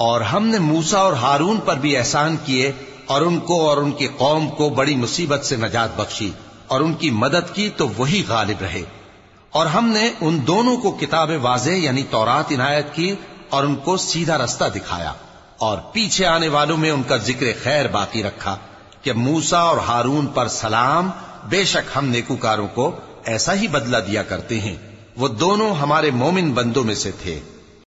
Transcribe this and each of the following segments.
اور ہم نے موسا اور ہارون پر بھی احسان کیے اور ان کو اور ان کی قوم کو بڑی مصیبت سے نجات بخشی اور ان کی مدد کی تو وہی غالب رہے۔ اور ہم نے ان دونوں کو کتاب واضح یعنی تورات عنایت کی اور ان کو سیدھا رستہ دکھایا اور پیچھے آنے والوں میں ان کا ذکر خیر باقی رکھا کہ موسا اور ہارون پر سلام بے شک ہم نیکوکاروں کو ایسا ہی بدلہ دیا کرتے ہیں۔ وہ دونوں ہمارے مومن بندوں میں سے تھے۔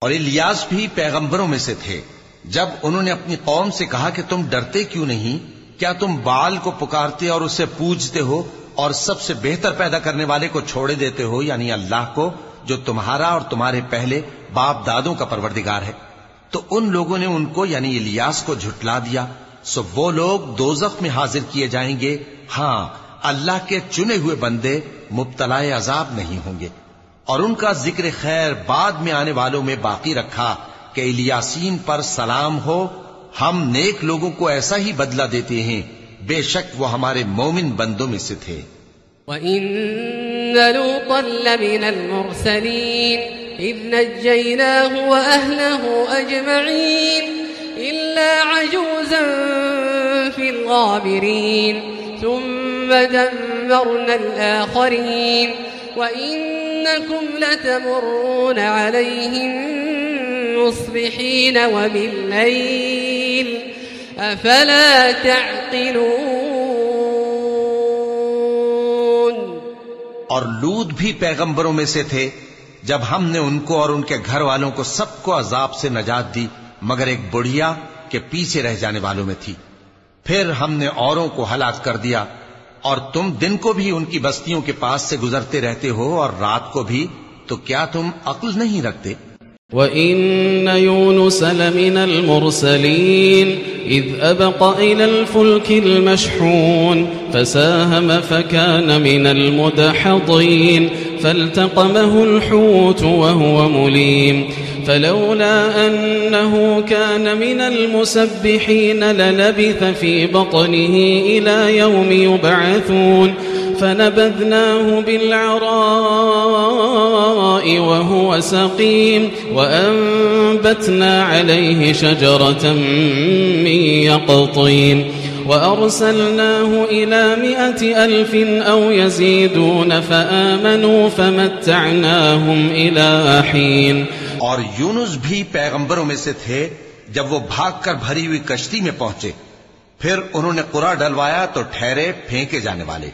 اور الیاس بھی پیغمبروں میں سے تھے۔ جب انہوں نے اپنی قوم سے کہا کہ تم ڈرتے کیوں نہیں؟ کیا تم بال کو پکارتے اور اسے پوجتے ہو اور سب سے بہتر پیدا کرنے والے کو چھوڑے دیتے ہو یعنی اللہ کو، جو تمہارا اور تمہارے پہلے باپ دادوں کا پروردگار ہے؟ تو ان لوگوں نے ان کو یعنی الیاس کو جھٹلا دیا۔ سو وہ لوگ دوزخ میں حاضر کیے جائیں گے۔ ہاں اللہ کے چنے ہوئے بندے مبتلا عذاب نہیں ہوں گے۔ اور ان کا ذکر خیر بعد میں آنے والوں میں باقی رکھا کہ الیاسین پر سلام ہو، ہم نیک لوگوں کو ایسا ہی بدلہ دیتے ہیں۔ بے شک وہ ہمارے مومن بندوں میں سے تھے۔ وَإِنَّ لُوطًا لَمِنَ الْمُرْسَلِينَ، إِذْ نَجَّيْنَاهُ وَأَهْلَهُ أَجْمَعِينَ إِلَّا عَجُوزًا فِي الْغَابِرِينَ، ثُمَّ دَمَّرْنَا الْآخَرِينَ۔ وَإِنَّكُمْ لَتَمُرُّونَ عَلَيْهِمْ مُصْبِحِينَ وَبِاللَّيْلِ أَفَلَا تَعْقِلُونَ اور لود بھی پیغمبروں میں سے تھے جب ہم نے ان کو اور ان کے گھر والوں کو سب کو عذاب سے نجات دی، مگر ایک بڑھیا کے پیچھے رہ جانے والوں میں تھی۔ پھر ہم نے اوروں کو ہلاک کر دیا۔ اور تم دن کو بھی ان کی بستیوں کے پاس سے گزرتے رہتے ہو اور رات کو بھی، تو کیا تم عقل نہیں رکھتے؟ وَإِنَّ يُونُسَ لَمِنَ الْمُرْسَلِينَ إِذْ أَبَقَ إِلَى الْفُلْكِ الْمَشْحُونَ فَسَاهَمَ فَكَانَ مِنَ الْمُدْحَضِينَ فَالْتَقَمَهُ الْحُوتُ وَهُوَ مُلِيمٌ فلولا أنه كان من المسبحين للبث في بطنه إلى يوم يبعثون فنبذناه بالعراء وهو سقيم وأنبتنا عليه شجرة من يقطين وأرسلناه إلى مئة ألف أو يزيدون فآمنوا فمتعناهم إلى حين اور یونس بھی پیغمبروں میں سے تھے جب وہ بھاگ کر بھری ہوئی کشتی میں پہنچے۔ پھر انہوں نے قرا ڈلوایا تو ٹھہرے پھینکے جانے والے۔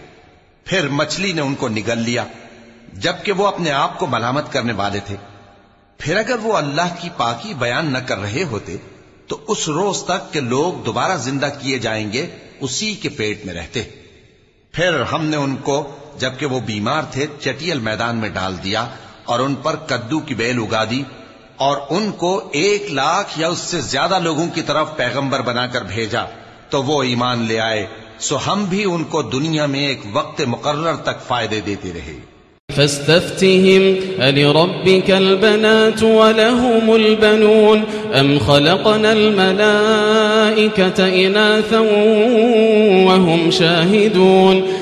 پھر مچھلی نے ان کو نگل لیا، جبکہ وہ اپنے آپ کو ملامت کرنے والے تھے۔ پھر اگر وہ اللہ کی پاکی بیان نہ کر رہے ہوتے، تو اس روز تک کہ لوگ دوبارہ زندہ کیے جائیں گے، اسی کے پیٹ میں رہتے۔ پھر ہم نے ان کو، جبکہ وہ بیمار تھے، چٹیل میدان میں ڈال دیا۔ اور ان پر کدو کی بیل اگا دی اور ان کو ایک لاکھ یا اس سے زیادہ لوگوں کی طرف پیغمبر بنا کر بھیجا تو وہ ایمان لے آئے۔ سو ہم بھی ان کو دنیا میں ایک وقت مقرر تک فائدے دیتے رہے۔ فاستفتهم، ألربك البنات ولهم البنون أم خلقنا الملائكة إناثا وهم شاهدون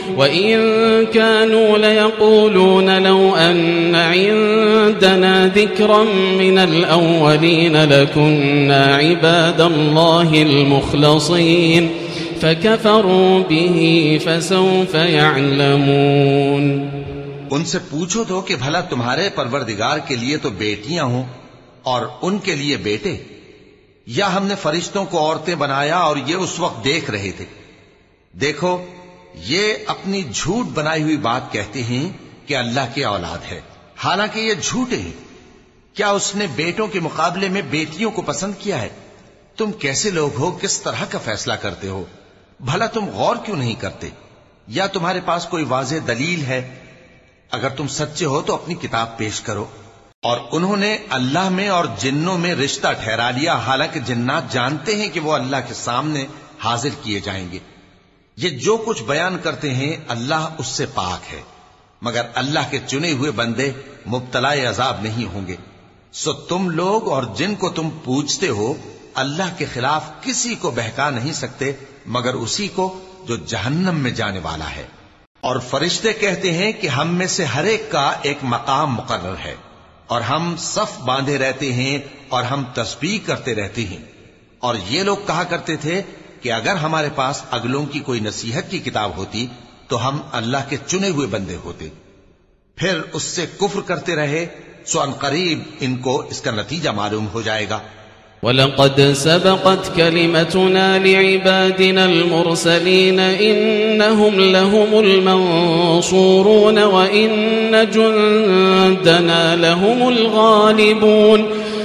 وإن كانوا ليقولون لو أن عندنا ذكرا من الأولين لكنا عباد الله المخلصين فكفروا به فسوف يعلمون ان سے پوچھو تو کہ بھلا تمہارے پروردگار کے لیے تو بیٹیاں ہوں اور ان کے لیے بیٹے؟ یا ہم نے فرشتوں کو عورتیں بنایا اور یہ اس وقت دیکھ رہے تھے؟ دیکھو یہ اپنی جھوٹ بنائی ہوئی بات کہتے ہیں کہ اللہ کی اولاد ہے۔ حالانکہ یہ جھوٹے ہیں۔ کیا اس نے بیٹوں کے مقابلے میں بیٹیوں کو پسند کیا ہے؟ تم کیسے لوگ ہو؟ کس طرح کا فیصلہ کرتے ہو؟ بھلا تم غور کیوں نہیں کرتے؟ یا تمہارے پاس کوئی واضح دلیل ہے؟ اگر تم سچے ہو تو اپنی کتاب پیش کرو۔ اور انہوں نے اللہ میں اور جنوں میں رشتہ ٹھہرا لیا۔ حالانکہ جنات جانتے ہیں کہ وہ اللہ کے سامنے حاضر کیے جائیں گے۔ یہ جو کچھ بیان کرتے ہیں اللہ اس سے پاک ہے۔ مگر اللہ کے چنے ہوئے بندے مبتلا عذاب نہیں ہوں گے۔ سو تم لوگ اور جن کو تم پوچھتے ہو، اللہ کے خلاف کسی کو بہکا نہیں سکتے، مگر اسی کو جو جہنم میں جانے والا ہے۔ اور فرشتے کہتے ہیں کہ ہم میں سے ہر ایک کا ایک مقام مقرر ہے، اور ہم صف باندھے رہتے ہیں اور ہم تسبیح کرتے رہتے ہیں۔ اور یہ لوگ کہا کرتے تھے کہ اگر ہمارے پاس اگلوں کی کوئی نصیحت کی کتاب ہوتی تو ہم اللہ کے چنے ہوئے بندے ہوتے۔ پھر اس سے کفر کرتے رہے، سو ان قریب ان کو اس کا نتیجہ معلوم ہو جائے گا۔ ولقد سبقت كلمتنا لعبادنا المرسلين إنهم لهم المنصورون وإن جندنا لهم الغالبون۔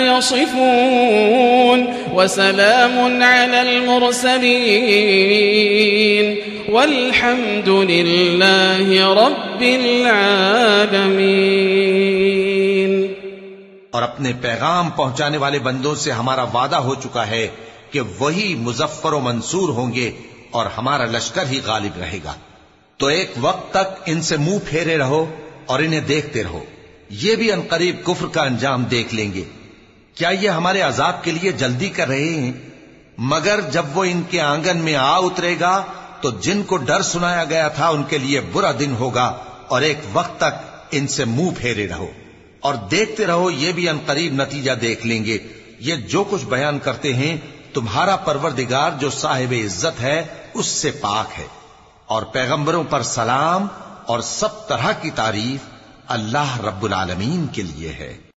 يصفون وسلام على المرسلين والحمد لله رب العالمين اور اپنے پیغام پہنچانے والے بندوں سے ہمارا وعدہ ہو چکا ہے کہ وہی مظفر و منصور ہوں گے اور ہمارا لشکر ہی غالب رہے گا۔ تو ایک وقت تک ان سے منہ پھیرے رہو اور انہیں دیکھتے رہو۔ یہ بھی انقریب کفر کا انجام دیکھ لیں گے۔ کیا یہ ہمارے عذاب کے لیے جلدی کر رہے ہیں؟ مگر جب وہ ان کے آنگن میں آ اترے گا، تو جن کو ڈر سنایا گیا تھا، ان کے لیے برا دن ہوگا، اور ایک وقت تک ان سے منہ پھیرے رہو۔ اور دیکھتے رہو، یہ بھی انقریب نتیجہ دیکھ لیں گے۔ یہ جو کچھ بیان کرتے ہیں، تمہارا پروردگار جو صاحب عزت ہے، اس سے پاک ہے۔ اور پیغمبروں پر سلام، اور سب طرح کی تعریف اللہ رب العالمین کے لیے ہے۔